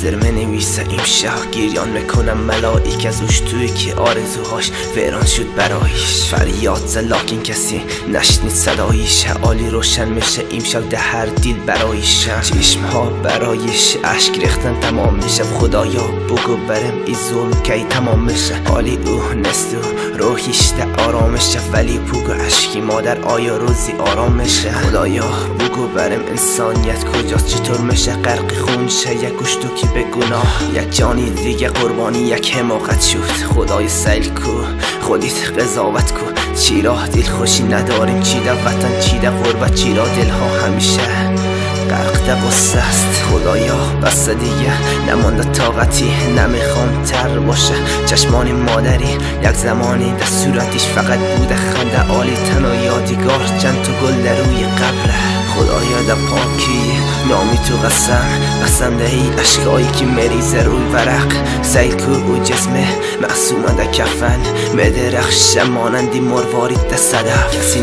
دفتر منویسه امشب گیریان می‌کنم ملائک از اوش توی که آرزوهاش ویران شد برایش. فریاد زلاکین کسی نشنید صدایش عالی روشن میشه امشب ده هر دیل برایش. چشم ها برایش اشک ریختن تمام میشه. خدایا بگو برم ای ظلم کی تمام میشه. حالی او نست و روحیش ده آرامشه ولی بگو اشکی مادر آیا روزی آرام میشه؟ خدایا بگو برم انسانیت کجاست؟ چطور میشه غرق خون شه؟ یک گشتو که به گناه. یک جانی دیگه قربانی یک حماقت شد. خدای سیل کو خودیت قضاوت کو. چی راه دل خوشی نداریم؟ چی ده وطن چی ده غربت چی را دلها همیشه غرق ده غصه است. خدایا بس دیگه نمانده طاقتی نمی‌خوام تر باشه. چشمان مادری یک زمانی در صورتش فقط بوده خنده عالی تنها یادگار چند تو گل در روی قبره. خدایا در پاکی نامی تو قسم قسم دهی اشکایی که مریزه روی ورق. سیل کو او جسمه معصومه در کفن مدرخش مانندی مروارید در صدف کسی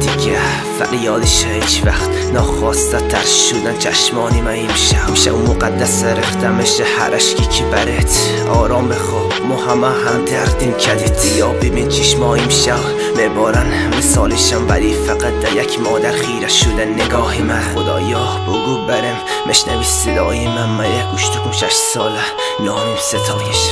دیگه فریادش هیچ وقت ناخواسته تر شدن چشمانی ما امشب. امشب مقدس رخته میشه هر اشکی که برت آرام بخواب ما همه هم دردیم کدید. یا ببین چشما امشب. میبارن مثالشم ولی فقط در یک مادر خیره شده نگاه من. خدایا بگو برم. مشنوی صدای من من یک گوشتکم شش ساله. نامیم ستایش.